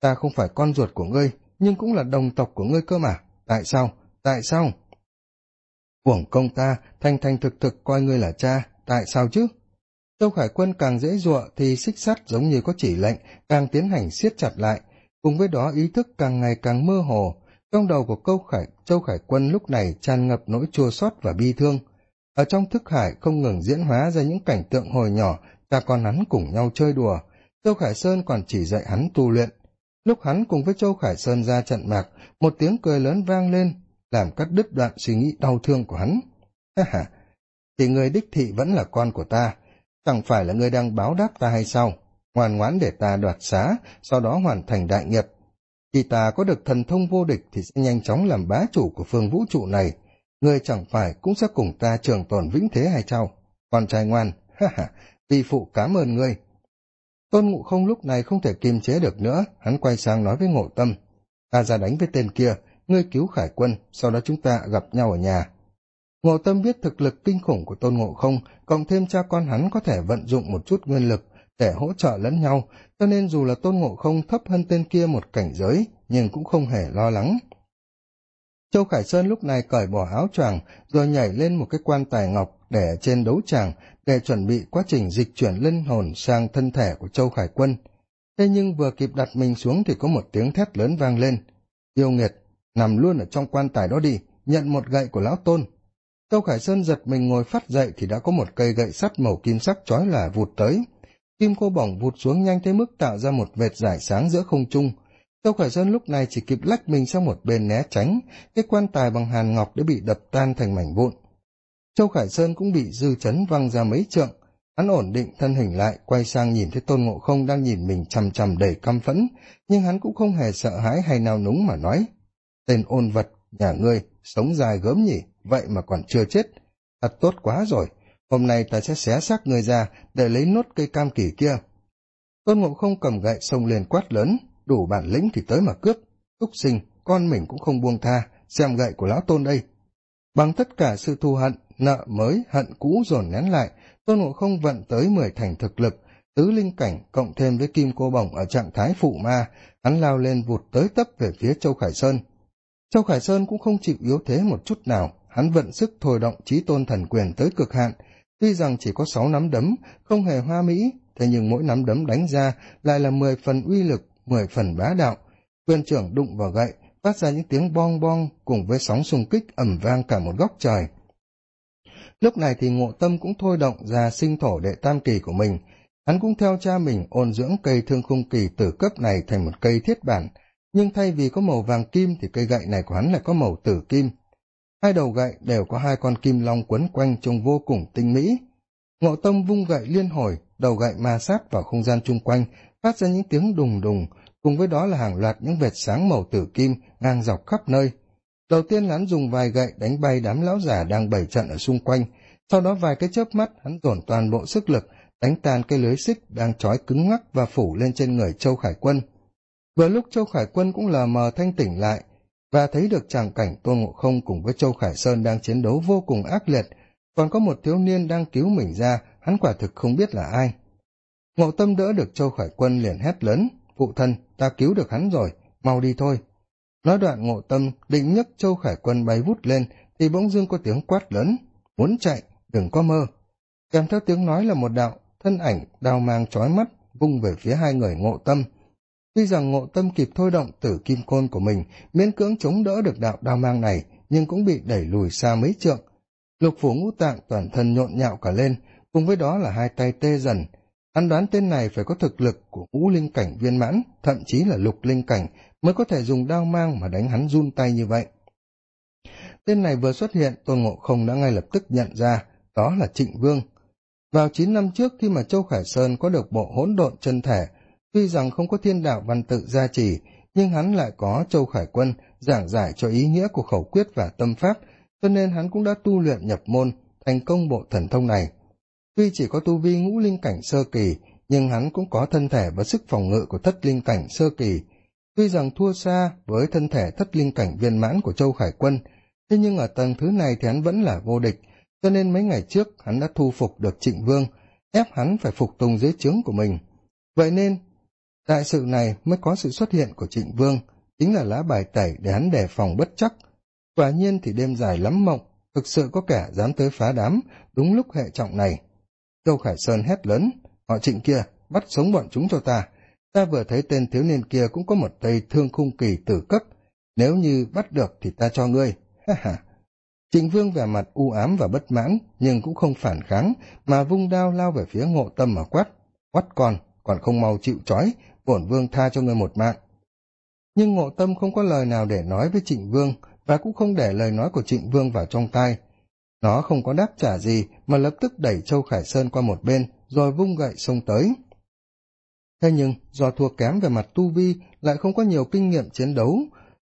ta không phải con ruột của ngươi, nhưng cũng là đồng tộc của ngươi cơ mà. Tại sao? Tại sao? Uổng công ta, thanh thanh thực thực coi ngươi là cha, tại sao chứ? Châu Khải Quân càng dễ dụa thì xích sắt giống như có chỉ lệnh, càng tiến hành siết chặt lại, cùng với đó ý thức càng ngày càng mơ hồ. Trong đầu của câu Khải, Châu Khải Quân lúc này tràn ngập nỗi chua xót và bi thương. Ở trong thức hải không ngừng diễn hóa ra những cảnh tượng hồi nhỏ, cha con hắn cùng nhau chơi đùa. Châu Khải Sơn còn chỉ dạy hắn tu luyện. Lúc hắn cùng với Châu Khải Sơn ra trận mạc, một tiếng cười lớn vang lên, làm cắt đứt đoạn suy nghĩ đau thương của hắn. Ha ha, thì người đích thị vẫn là con của ta, chẳng phải là người đang báo đáp ta hay sao? Ngoan ngoãn để ta đoạt xá, sau đó hoàn thành đại nghiệp. Khi ta có được thần thông vô địch thì sẽ nhanh chóng làm bá chủ của phương vũ trụ này. Người chẳng phải cũng sẽ cùng ta trường tồn vĩnh thế hay sao? Con trai ngoan, ha ha, vì phụ cảm ơn ngươi. Tôn ngụ không lúc này không thể kiềm chế được nữa, hắn quay sang nói với ngộ tâm. Ta ra đánh với tên kia, ngươi cứu khải quân, sau đó chúng ta gặp nhau ở nhà. Ngộ tâm biết thực lực kinh khủng của tôn ngộ không, cộng thêm cha con hắn có thể vận dụng một chút nguyên lực để hỗ trợ lẫn nhau, cho nên dù là tôn ngộ không thấp hơn tên kia một cảnh giới, nhưng cũng không hề lo lắng. Châu Khải Sơn lúc này cởi bỏ áo choàng rồi nhảy lên một cái quan tài ngọc để trên đấu tràng để chuẩn bị quá trình dịch chuyển linh hồn sang thân thể của Châu Khải Quân. Thế nhưng vừa kịp đặt mình xuống thì có một tiếng thét lớn vang lên. Yêu nghiệt, nằm luôn ở trong quan tài đó đi, nhận một gậy của lão tôn. Châu Khải Sơn giật mình ngồi phát dậy thì đã có một cây gậy sắt màu kim sắc chói là vụt tới. Kim cô bỏng vụt xuống nhanh tới mức tạo ra một vệt giải sáng giữa không trung. Châu Khải Sơn lúc này chỉ kịp lách mình sang một bên né tránh, cái quan tài bằng hàn ngọc đã bị đập tan thành mảnh vụn. Châu Khải Sơn cũng bị dư chấn văng ra mấy trượng, hắn ổn định thân hình lại, quay sang nhìn thấy Tôn Ngộ Không đang nhìn mình chằm chằm đầy căm phẫn, nhưng hắn cũng không hề sợ hãi hay nào núng mà nói. Tên ôn vật, nhà ngươi, sống dài gớm nhỉ, vậy mà còn chưa chết. Thật tốt quá rồi, hôm nay ta sẽ xé xác ngươi ra để lấy nốt cây cam kỳ kia. Tôn Ngộ Không cầm gậy xông lên quát lớn, đủ bản lĩnh thì tới mà cướp. Túc sinh, con mình cũng không buông tha, xem gậy của lão tôn đây. Bằng tất cả sự thù hận, nợ mới, hận cũ dồn nén lại, Tôn Ngộ Không vận tới mười thành thực lực, tứ linh cảnh cộng thêm với kim cô bổng ở trạng thái phụ ma, hắn lao lên vụt tới tấp về phía Châu Khải Sơn. Châu Khải Sơn cũng không chịu yếu thế một chút nào, hắn vận sức thôi động trí tôn thần quyền tới cực hạn, tuy rằng chỉ có sáu nắm đấm, không hề hoa mỹ, thế nhưng mỗi nắm đấm đánh ra lại là mười phần uy lực, mười phần bá đạo. Quyền trưởng đụng vào gậy, phát ra những tiếng bong bong cùng với sóng xung kích ẩm vang cả một góc trời. Lúc này thì ngộ tâm cũng thôi động ra sinh thổ đệ tam kỳ của mình, hắn cũng theo cha mình ôn dưỡng cây thương khung kỳ tử cấp này thành một cây thiết bản, nhưng thay vì có màu vàng kim thì cây gậy này của hắn lại có màu tử kim. Hai đầu gậy đều có hai con kim long quấn quanh trông vô cùng tinh mỹ. Ngộ tâm vung gậy liên hồi, đầu gậy ma sát vào không gian chung quanh, phát ra những tiếng đùng đùng, cùng với đó là hàng loạt những vệt sáng màu tử kim ngang dọc khắp nơi. Đầu tiên hắn dùng vài gậy đánh bay đám lão giả đang bày trận ở xung quanh, sau đó vài cái chớp mắt hắn dồn toàn bộ sức lực, đánh tan cái lưới xích đang trói cứng ngắc và phủ lên trên người Châu Khải Quân. Vừa lúc Châu Khải Quân cũng lờ mờ thanh tỉnh lại, và thấy được tràng cảnh Tôn Ngộ Không cùng với Châu Khải Sơn đang chiến đấu vô cùng ác liệt, còn có một thiếu niên đang cứu mình ra, hắn quả thực không biết là ai. Ngộ tâm đỡ được Châu Khải Quân liền hét lớn, phụ thân, ta cứu được hắn rồi, mau đi thôi. Nói đoạn ngộ tâm định nhấc Châu Khải Quân bay vút lên, thì bỗng dưng có tiếng quát lớn, muốn chạy, đừng có mơ. Kèm theo tiếng nói là một đạo, thân ảnh, đào mang trói mắt, vung về phía hai người ngộ tâm. Tuy rằng ngộ tâm kịp thôi động tử kim côn của mình, miễn cưỡng chống đỡ được đạo đao mang này, nhưng cũng bị đẩy lùi xa mấy trượng. Lục phủ ngũ tạng toàn thân nhộn nhạo cả lên, cùng với đó là hai tay tê dần. Hắn đoán tên này phải có thực lực của ngũ linh cảnh viên mãn, thậm chí là lục linh cảnh, mới có thể dùng đao mang mà đánh hắn run tay như vậy. Tên này vừa xuất hiện, Tôn Ngộ Không đã ngay lập tức nhận ra, đó là Trịnh Vương. Vào chín năm trước khi mà Châu Khải Sơn có được bộ hỗn độn chân thể, tuy rằng không có thiên đạo văn tự gia trì, nhưng hắn lại có Châu Khải Quân giảng giải cho ý nghĩa của khẩu quyết và tâm pháp, cho nên hắn cũng đã tu luyện nhập môn, thành công bộ thần thông này. Tuy chỉ có tu vi ngũ linh cảnh sơ kỳ, nhưng hắn cũng có thân thể và sức phòng ngự của thất linh cảnh sơ kỳ. Tuy rằng thua xa với thân thể thất linh cảnh viên mãn của Châu Khải Quân, thế nhưng ở tầng thứ này thì hắn vẫn là vô địch, cho nên mấy ngày trước hắn đã thu phục được trịnh vương, ép hắn phải phục tùng dưới trướng của mình. Vậy nên, đại sự này mới có sự xuất hiện của trịnh vương, chính là lá bài tẩy để hắn đề phòng bất chắc. Quả nhiên thì đêm dài lắm mộng, thực sự có kẻ dám tới phá đám, đúng lúc hệ trọng này câu Khải Sơn hét lớn, họ trịnh kia, bắt sống bọn chúng cho ta. Ta vừa thấy tên thiếu niên kia cũng có một tay thương khung kỳ tử cấp, nếu như bắt được thì ta cho ngươi, ha ha. Trịnh Vương vẻ mặt u ám và bất mãn, nhưng cũng không phản kháng, mà vung đao lao về phía ngộ tâm mà quát. Quát con, còn không mau chịu trói, bổn Vương tha cho ngươi một mạng. Nhưng ngộ tâm không có lời nào để nói với Trịnh Vương, và cũng không để lời nói của Trịnh Vương vào trong tai. Nó không có đáp trả gì, mà lập tức đẩy Châu Khải Sơn qua một bên, rồi vung gậy xông tới. Thế nhưng, do thua kém về mặt tu vi, lại không có nhiều kinh nghiệm chiến đấu,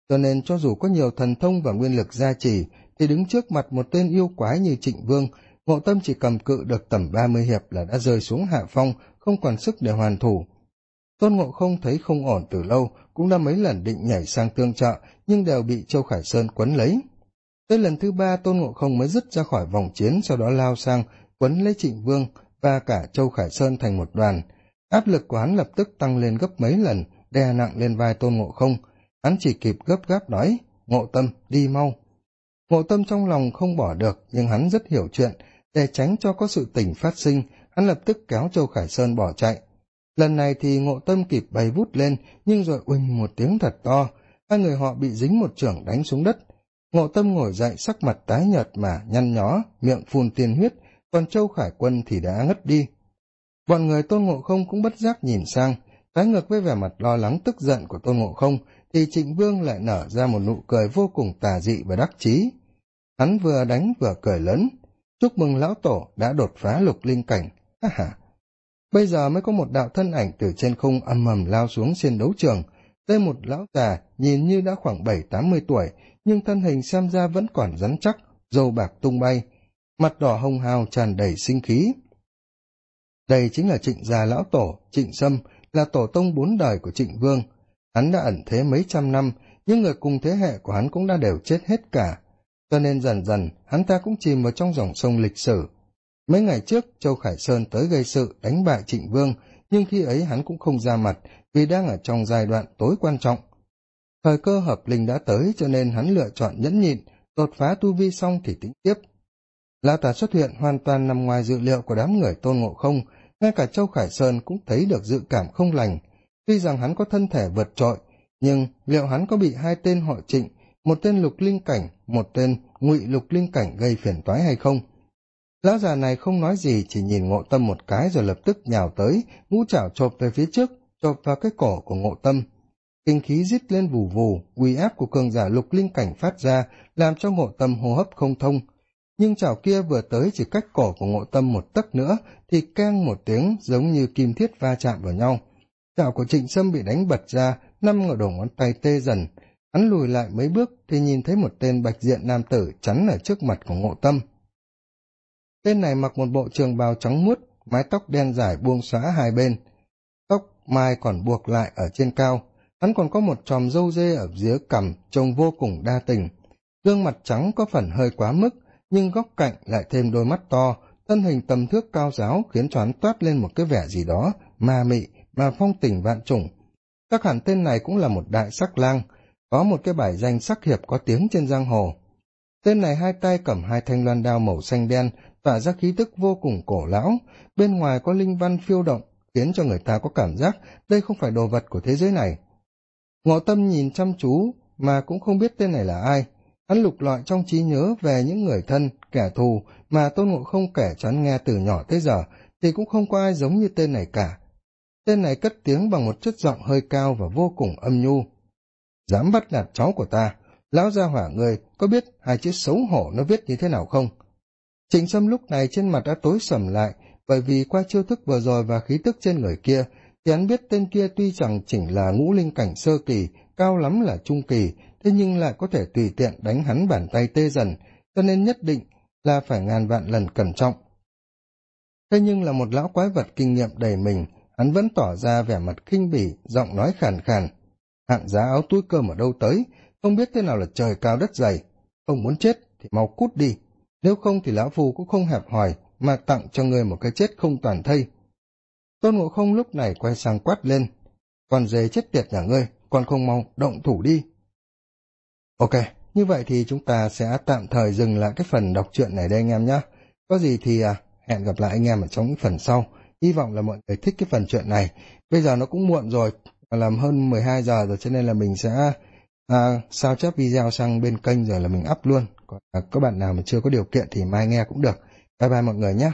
cho nên cho dù có nhiều thần thông và nguyên lực gia trì, thì đứng trước mặt một tên yêu quái như trịnh vương, ngộ tâm chỉ cầm cự được tầm ba mươi hiệp là đã rơi xuống hạ phong, không còn sức để hoàn thủ. Tôn Ngộ không thấy không ổn từ lâu, cũng đã mấy lần định nhảy sang tương trợ, nhưng đều bị Châu Khải Sơn quấn lấy. Tới lần thứ ba Tôn Ngộ không mới dứt ra khỏi vòng chiến, sau đó lao sang, quấn lấy trịnh vương và cả Châu Khải Sơn thành một đoàn. Áp lực của hắn lập tức tăng lên gấp mấy lần, đè nặng lên vai Tôn Ngộ không, hắn chỉ kịp gấp gáp nói, ngộ tâm, đi mau. Ngộ tâm trong lòng không bỏ được, nhưng hắn rất hiểu chuyện, để tránh cho có sự tình phát sinh, hắn lập tức kéo Châu Khải Sơn bỏ chạy. Lần này thì ngộ tâm kịp bay vút lên, nhưng rồi uỳnh một tiếng thật to, hai người họ bị dính một trưởng đánh xuống đất. Ngộ tâm ngồi dậy sắc mặt tái nhợt mà nhăn nhó, miệng phun tiên huyết, còn Châu Khải Quân thì đã ngất đi. Bọn người Tôn Ngộ Không cũng bất giác nhìn sang, trái ngược với vẻ mặt lo lắng tức giận của Tôn Ngộ Không, thì Trịnh Vương lại nở ra một nụ cười vô cùng tà dị và đắc chí. Hắn vừa đánh vừa cười lớn, chúc mừng lão tổ đã đột phá lục linh cảnh, ha ha. Bây giờ mới có một đạo thân ảnh từ trên khung âm mầm lao xuống trên đấu trường, đây một lão già nhìn như đã khoảng bảy tám mươi tuổi, nhưng thân hình xem ra vẫn còn rắn chắc, dầu bạc tung bay, mặt đỏ hồng hào tràn đầy sinh khí. Đây chính là trịnh gia lão tổ, trịnh sâm, là tổ tông bốn đời của trịnh vương, Hắn đã ẩn thế mấy trăm năm, nhưng người cùng thế hệ của hắn cũng đã đều chết hết cả. Cho nên dần dần, hắn ta cũng chìm vào trong dòng sông lịch sử. Mấy ngày trước, Châu Khải Sơn tới gây sự, đánh bại Trịnh Vương, nhưng khi ấy hắn cũng không ra mặt, vì đang ở trong giai đoạn tối quan trọng. Thời cơ hợp linh đã tới cho nên hắn lựa chọn nhẫn nhịn, đột phá tu vi xong thì tính tiếp. La tà xuất hiện hoàn toàn nằm ngoài dự liệu của đám người tôn ngộ không, ngay cả Châu Khải Sơn cũng thấy được dự cảm không lành, Tuy rằng hắn có thân thể vượt trội, nhưng liệu hắn có bị hai tên họ trịnh một tên lục linh cảnh một tên ngụy lục linh cảnh gây phiền toái hay không lão già này không nói gì, chỉ nhìn ngộ tâm một cái rồi lập tức nhào tới, ngũ chảo chộp về phía trước, chộp vào cái cổ của ngộ tâm. Kinh khí rít lên vù vù, uy áp của cường giả lục linh cảnh phát ra, làm cho ngộ tâm hô hấp không thông. Nhưng chảo kia vừa tới chỉ cách cổ của ngộ tâm một tấc nữa, thì keng một tiếng giống như kim thiết va chạm vào nhau. Chảo của trịnh sâm bị đánh bật ra, năm ngọn đầu ngón tay tê dần. Hắn lùi lại mấy bước thì nhìn thấy một tên bạch diện nam tử chắn ở trước mặt của ngộ tâm tên này mặc một bộ trường bào trắng muốt, mái tóc đen dài buông xõa hai bên. Tóc mai còn buộc lại ở trên cao. Hắn còn có một tròm râu dê ở dưới cằm, trông vô cùng đa tình. Gương mặt trắng có phần hơi quá mức, nhưng góc cạnh lại thêm đôi mắt to. Thân hình tầm thước cao giáo khiến cho hắn toát lên một cái vẻ gì đó, ma mị, mà phong tình vạn trùng. Chắc hẳn tên này cũng là một đại sắc lang, có một cái bài danh sắc hiệp có tiếng trên giang hồ. Tên này hai tay cầm hai thanh loan đao màu xanh đen tỏa ra khí tức vô cùng cổ lão. Bên ngoài có linh văn phiêu động, khiến cho người ta có cảm giác đây không phải đồ vật của thế giới này. Ngộ tâm nhìn chăm chú, mà cũng không biết tên này là ai. Hắn lục lọi trong trí nhớ về những người thân, kẻ thù mà tôn ngộ không kể cho hắn nghe từ nhỏ tới giờ, thì cũng không có ai giống như tên này cả. Tên này cất tiếng bằng một chất giọng hơi cao và vô cùng âm nhu. Dám bắt nạt cháu của ta, lão gia hỏa người có biết hai chữ xấu hổ nó viết như thế nào không? Trịnh sâm lúc này trên mặt đã tối sầm lại, bởi vì qua chiêu thức vừa rồi và khí tức trên người kia, thì hắn biết tên kia tuy chẳng chỉnh là ngũ linh cảnh sơ kỳ, cao lắm là trung kỳ, thế nhưng lại có thể tùy tiện đánh hắn bàn tay tê dần, cho nên nhất định là phải ngàn vạn lần cẩn trọng. Thế nhưng là một lão quái vật kinh nghiệm đầy mình, hắn vẫn tỏ ra vẻ mặt khinh bỉ, giọng nói khàn khàn. Hạng giá áo túi cơm ở đâu tới? Không biết thế nào là trời cao đất dày. Không muốn chết thì mau cút đi nếu không thì lão phù cũng không hẹp hòi mà tặng cho người một cái chết không toàn thây. Tôn ngộ không lúc này quay sang quát lên còn dề chết tiệt nhà ngươi còn không mau động thủ đi. Ok như vậy thì chúng ta sẽ tạm thời dừng lại cái phần đọc truyện này đây anh em nhé có gì thì à, hẹn gặp lại anh em ở trong những phần sau. Hy vọng là mọi người thích cái phần chuyện này. Bây giờ nó cũng muộn rồi làm hơn 12 giờ rồi cho nên là mình sẽ à, sao chép video sang bên kênh rồi là mình up luôn còn à, các bạn nào mà chưa có điều kiện thì mai nghe cũng được. Bye bye mọi người nhé.